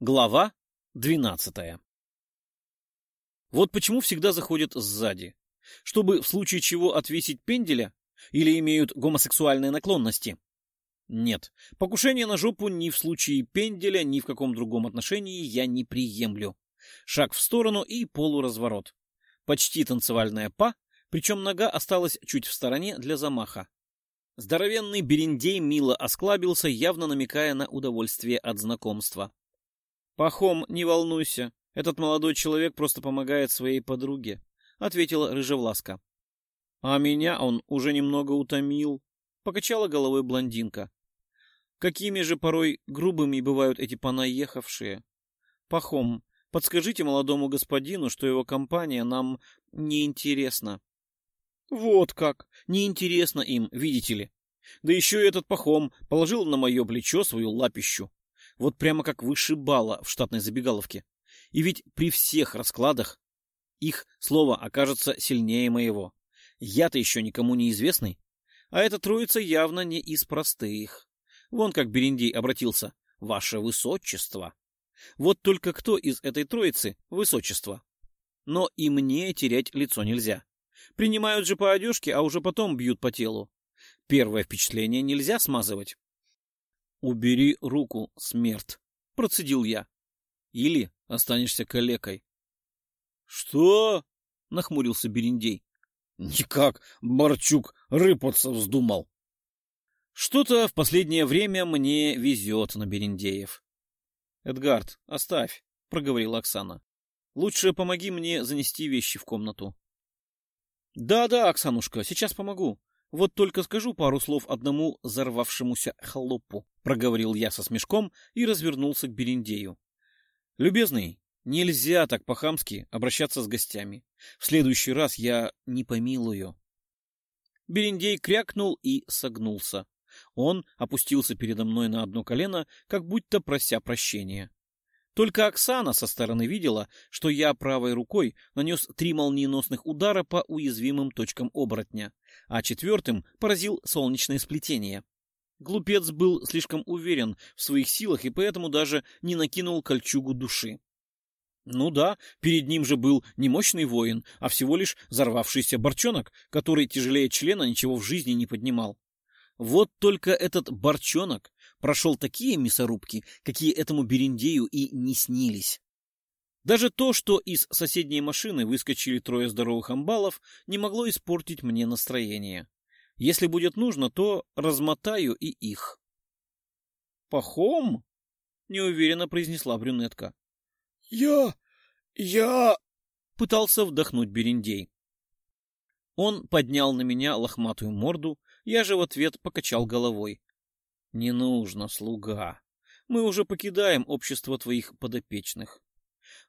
Глава двенадцатая Вот почему всегда заходят сзади. Чтобы в случае чего отвесить пенделя или имеют гомосексуальные наклонности. Нет, покушение на жопу ни в случае пенделя, ни в каком другом отношении я не приемлю. Шаг в сторону и полуразворот. Почти танцевальная па, причем нога осталась чуть в стороне для замаха. Здоровенный бериндей мило осклабился, явно намекая на удовольствие от знакомства. «Пахом, не волнуйся, этот молодой человек просто помогает своей подруге», — ответила Рыжевласка. «А меня он уже немного утомил», — покачала головой блондинка. «Какими же порой грубыми бывают эти понаехавшие? Пахом, подскажите молодому господину, что его компания нам неинтересна». «Вот как! Неинтересно им, видите ли. Да еще и этот Пахом положил на мое плечо свою лапищу. Вот прямо как вышибала в штатной забегаловке. И ведь при всех раскладах их слово окажется сильнее моего. Я-то еще никому не известный. А эта троица явно не из простых. Вон как Берендей обратился. Ваше Высочество. Вот только кто из этой троицы Высочество? Но и мне терять лицо нельзя. Принимают же по одежке, а уже потом бьют по телу. Первое впечатление нельзя смазывать. «Убери руку, смерть», — процедил я. «Или останешься калекой». «Что?» — нахмурился Берендей. «Никак, Борчук рыпаться вздумал». «Что-то в последнее время мне везет на Берендеев». «Эдгард, оставь», — проговорила Оксана. «Лучше помоги мне занести вещи в комнату». «Да-да, Оксанушка, сейчас помогу. Вот только скажу пару слов одному взорвавшемуся хлопу, проговорил я со смешком и развернулся к Берендею. Любезный, нельзя так по-хамски обращаться с гостями. В следующий раз я не помилую. Берендей крякнул и согнулся. Он опустился передо мной на одно колено, как будто прося прощения. Только Оксана со стороны видела, что я правой рукой нанес три молниеносных удара по уязвимым точкам оборотня, а четвертым поразил солнечное сплетение. Глупец был слишком уверен в своих силах и поэтому даже не накинул кольчугу души. Ну да, перед ним же был не мощный воин, а всего лишь взорвавшийся борчонок, который тяжелее члена ничего в жизни не поднимал. Вот только этот борчонок прошел такие мясорубки, какие этому Берендею и не снились. Даже то, что из соседней машины выскочили трое здоровых амбалов, не могло испортить мне настроение. Если будет нужно, то размотаю и их. «Пахом?» — неуверенно произнесла брюнетка. «Я... я...» — пытался вдохнуть Берендей. Он поднял на меня лохматую морду, я же в ответ покачал головой. Не нужно, слуга. Мы уже покидаем общество твоих подопечных.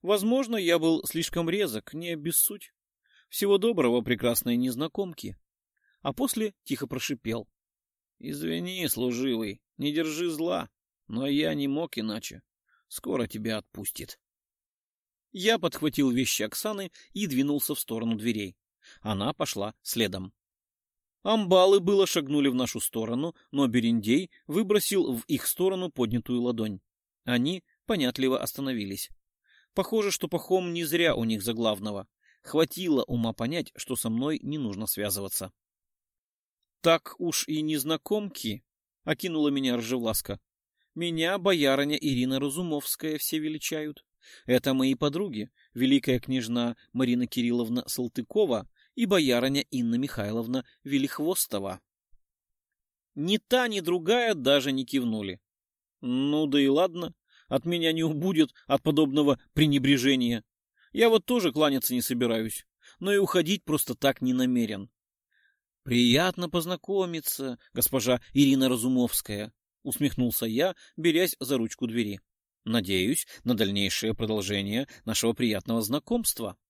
Возможно, я был слишком резок, не обессудь. Всего доброго, прекрасные незнакомки. А после тихо прошипел. Извини, служивый, не держи зла, но я не мог иначе. Скоро тебя отпустит. Я подхватил вещи Оксаны и двинулся в сторону дверей. Она пошла следом. Амбалы было шагнули в нашу сторону, но Берендей выбросил в их сторону поднятую ладонь. Они понятливо остановились. Похоже, что Пахом не зря у них за главного. Хватило ума понять, что со мной не нужно связываться. — Так уж и незнакомки, — окинула меня Ржевласка. — Меня боярыня Ирина Разумовская все величают. Это мои подруги, великая княжна Марина Кирилловна Салтыкова и боярыня Инна Михайловна Велихвостова. Ни та, ни другая даже не кивнули. Ну да и ладно, от меня не убудет от подобного пренебрежения. Я вот тоже кланяться не собираюсь, но и уходить просто так не намерен. Приятно познакомиться, госпожа Ирина Разумовская, усмехнулся я, берясь за ручку двери. Надеюсь на дальнейшее продолжение нашего приятного знакомства. —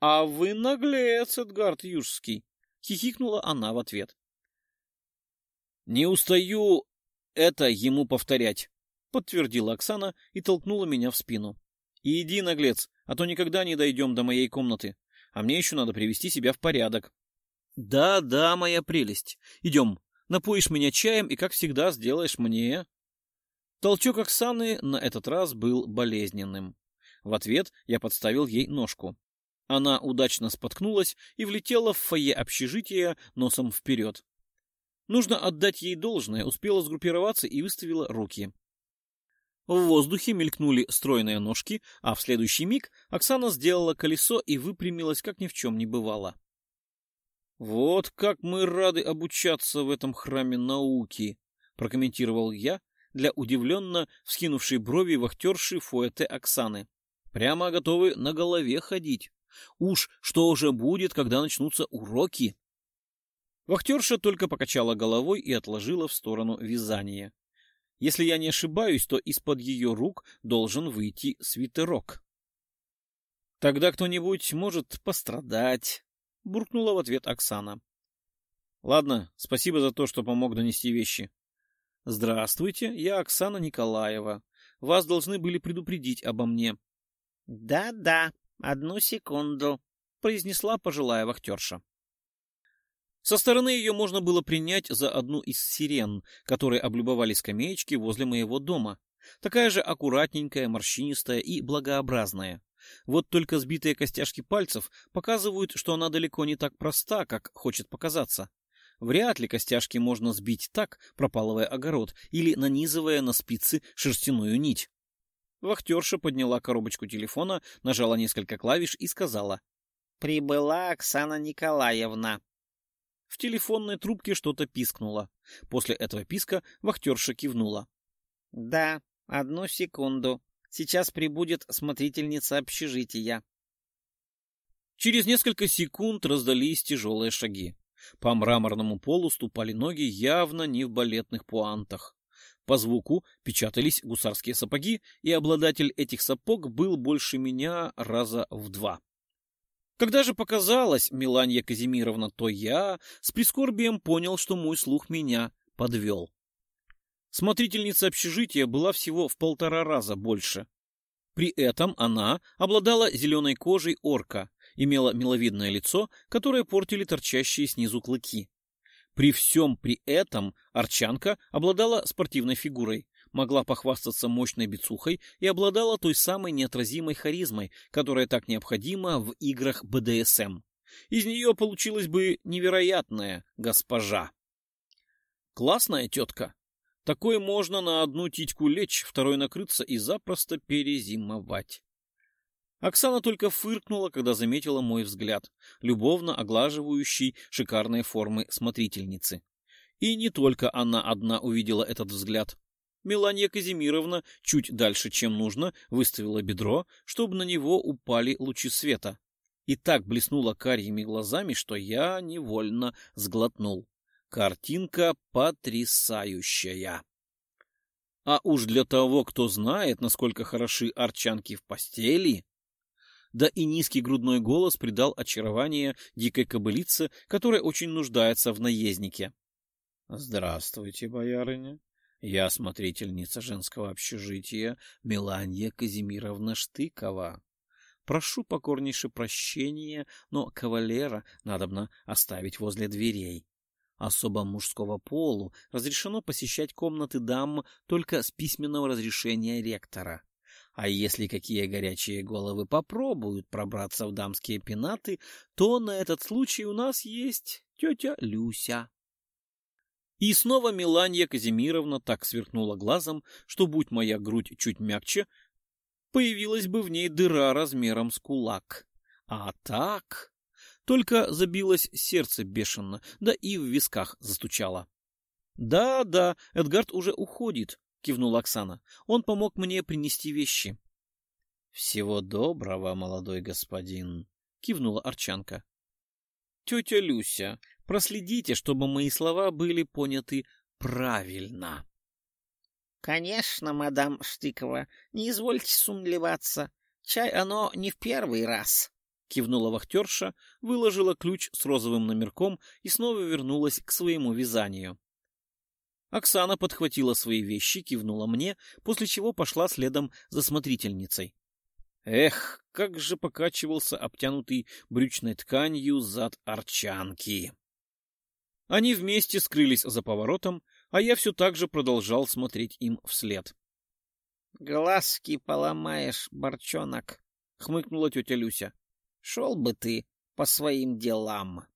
А вы наглец, Эдгард Южский! — хихикнула она в ответ. — Не устаю это ему повторять, — подтвердила Оксана и толкнула меня в спину. — Иди, наглец, а то никогда не дойдем до моей комнаты, а мне еще надо привести себя в порядок. Да, — Да-да, моя прелесть. Идем, напоишь меня чаем и, как всегда, сделаешь мне... Толчок Оксаны на этот раз был болезненным. В ответ я подставил ей ножку. Она удачно споткнулась и влетела в фойе общежития носом вперед. Нужно отдать ей должное, успела сгруппироваться и выставила руки. В воздухе мелькнули стройные ножки, а в следующий миг Оксана сделала колесо и выпрямилась, как ни в чем не бывало. «Вот как мы рады обучаться в этом храме науки», — прокомментировал я для удивленно вскинувшей брови вахтерши фуэте Оксаны. «Прямо готовы на голове ходить. Уж что уже будет, когда начнутся уроки?» Вахтерша только покачала головой и отложила в сторону вязание. Если я не ошибаюсь, то из-под ее рук должен выйти свитерок. Тогда кто-нибудь может пострадать, — буркнула в ответ Оксана. — Ладно, спасибо за то, что помог донести вещи. — Здравствуйте, я Оксана Николаева. Вас должны были предупредить обо мне. Да — Да-да, одну секунду, — произнесла пожилая вахтерша. Со стороны ее можно было принять за одну из сирен, которые облюбовали скамеечки возле моего дома. Такая же аккуратненькая, морщинистая и благообразная. Вот только сбитые костяшки пальцев показывают, что она далеко не так проста, как хочет показаться. Вряд ли костяшки можно сбить так, пропалывая огород, или нанизывая на спицы шерстяную нить. Вахтерша подняла коробочку телефона, нажала несколько клавиш и сказала. «Прибыла Оксана Николаевна. В телефонной трубке что-то пискнуло. После этого писка вахтерша кивнула. — Да, одну секунду. Сейчас прибудет смотрительница общежития. Через несколько секунд раздались тяжелые шаги. По мраморному полу ступали ноги явно не в балетных пуантах. По звуку печатались гусарские сапоги, и обладатель этих сапог был больше меня раза в два. Когда же показалось Миланья Казимировна, то я с прискорбием понял, что мой слух меня подвел. Смотрительница общежития была всего в полтора раза больше. При этом она обладала зеленой кожей орка, имела миловидное лицо, которое портили торчащие снизу клыки. При всем при этом арчанка обладала спортивной фигурой, могла похвастаться мощной бицухой и обладала той самой неотразимой харизмой, которая так необходима в играх БДСМ. Из нее получилась бы невероятная госпожа. Классная тетка. Такой можно на одну титьку лечь, второй накрыться и запросто перезимовать. Оксана только фыркнула, когда заметила мой взгляд, любовно оглаживающий шикарные формы смотрительницы. И не только она одна увидела этот взгляд. Меланья Казимировна чуть дальше, чем нужно, выставила бедро, чтобы на него упали лучи света. И так блеснула карьими глазами, что я невольно сглотнул. Картинка потрясающая. А уж для того, кто знает, насколько хороши арчанки в постели... Да и низкий грудной голос придал очарование дикой кобылице, которая очень нуждается в наезднике. — Здравствуйте, боярыня. Я смотрительница женского общежития Меланья Казимировна Штыкова. Прошу покорнейше прощения, но кавалера надобно оставить возле дверей. Особо мужского полу разрешено посещать комнаты дам только с письменного разрешения ректора. А если какие горячие головы попробуют пробраться в дамские пенаты, то на этот случай у нас есть тетя Люся. И снова Миланья Казимировна так сверкнула глазом, что, будь моя грудь чуть мягче, появилась бы в ней дыра размером с кулак. А так... Только забилось сердце бешено, да и в висках застучало. «Да, да, Эдгард уже уходит», — кивнула Оксана. «Он помог мне принести вещи». «Всего доброго, молодой господин», — кивнула Арчанка. «Тетя Люся, Проследите, чтобы мои слова были поняты правильно. — Конечно, мадам Штыкова, не извольте сумлеваться. Чай оно не в первый раз. — кивнула вахтерша, выложила ключ с розовым номерком и снова вернулась к своему вязанию. Оксана подхватила свои вещи, кивнула мне, после чего пошла следом за смотрительницей. Эх, как же покачивался обтянутый брючной тканью зад арчанки! Они вместе скрылись за поворотом, а я все так же продолжал смотреть им вслед. Глазки поломаешь, борчонок, — хмыкнула тетя Люся. — Шел бы ты по своим делам.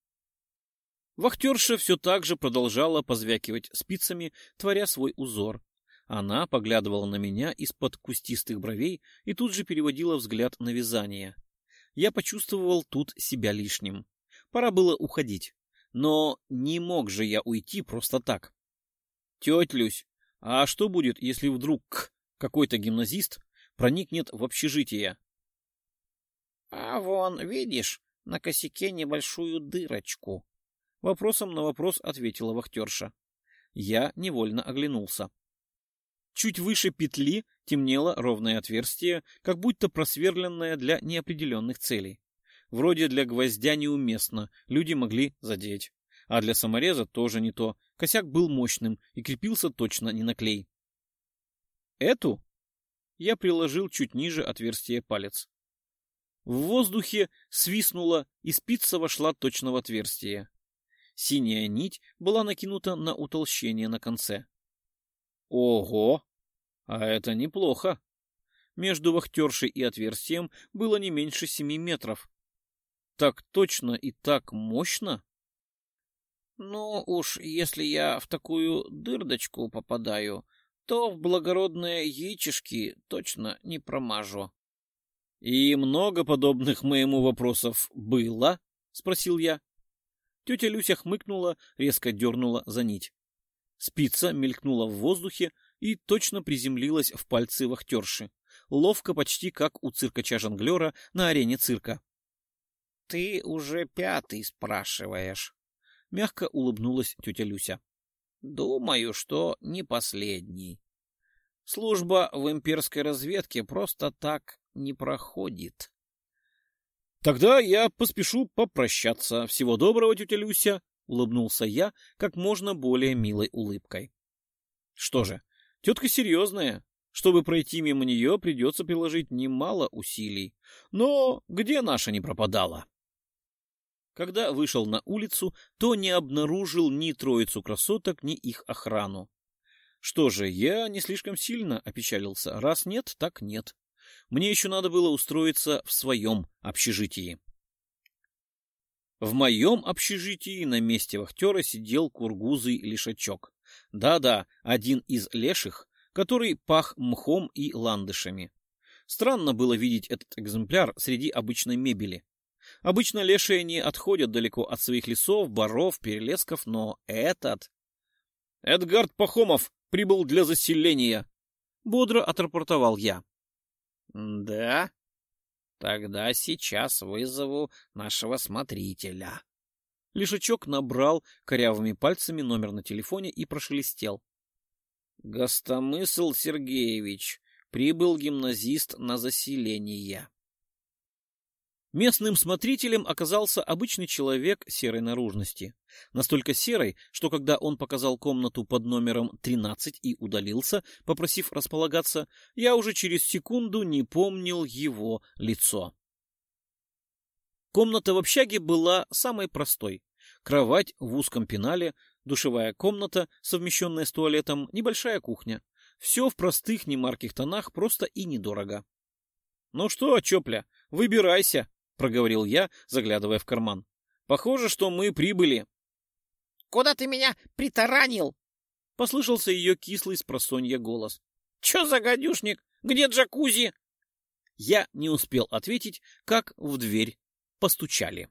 Вахтерша все так же продолжала позвякивать спицами, творя свой узор. Она поглядывала на меня из-под кустистых бровей и тут же переводила взгляд на вязание. Я почувствовал тут себя лишним. Пора было уходить. Но не мог же я уйти просто так. Тетя Люсь, а что будет, если вдруг какой-то гимназист проникнет в общежитие? — А вон, видишь, на косяке небольшую дырочку, Вопросом на вопрос ответила вахтерша. Я невольно оглянулся. Чуть выше петли темнело ровное отверстие, как будто просверленное для неопределенных целей. Вроде для гвоздя неуместно, люди могли задеть. А для самореза тоже не то. Косяк был мощным и крепился точно не на клей. Эту я приложил чуть ниже отверстия палец. В воздухе свистнуло, и спица вошла точно в отверстие. Синяя нить была накинута на утолщение на конце. Ого! А это неплохо. Между вахтершей и отверстием было не меньше семи метров. Так точно и так мощно? Ну уж, если я в такую дырдочку попадаю, то в благородные яичешки точно не промажу. — И много подобных моему вопросов было? — спросил я. Тетя Люся хмыкнула, резко дернула за нить. Спица мелькнула в воздухе и точно приземлилась в пальцы вахтерши. Ловко, почти как у циркача-жонглера на арене цирка. — Ты уже пятый спрашиваешь. Мягко улыбнулась тетя Люся. — Думаю, что не последний. Служба в имперской разведке просто так не проходит. Тогда я поспешу попрощаться. Всего доброго, тетя Люся, улыбнулся я как можно более милой улыбкой. Что же, тетка серьезная. Чтобы пройти мимо нее, придется приложить немало усилий. Но где наша не пропадала? Когда вышел на улицу, то не обнаружил ни троицу красоток, ни их охрану. Что же, я не слишком сильно опечалился. Раз нет, так нет. Мне еще надо было устроиться в своем общежитии. В моем общежитии на месте вахтера сидел кургузый лишачок. Да-да, один из леших, который пах мхом и ландышами. Странно было видеть этот экземпляр среди обычной мебели. Обычно лешие не отходят далеко от своих лесов, боров, перелесков, но этот... «Эдгард Пахомов прибыл для заселения!» — бодро отрапортовал я. Да? Тогда сейчас вызову нашего смотрителя. Лишачок набрал корявыми пальцами номер на телефоне и прошелестел. Гостомысл Сергеевич, прибыл гимназист на заселение. Местным смотрителем оказался обычный человек серой наружности. Настолько серой, что когда он показал комнату под номером 13 и удалился, попросив располагаться, я уже через секунду не помнил его лицо. Комната в общаге была самой простой. Кровать в узком пенале, душевая комната, совмещенная с туалетом, небольшая кухня. Все в простых немарких тонах, просто и недорого. — Ну что, Чопля, выбирайся, проговорил я, заглядывая в карман. Похоже, что мы прибыли. Куда ты меня притаранил? Послышался ее кислый с просонья голос. Че за гадюшник? Где джакузи? Я не успел ответить, как в дверь постучали.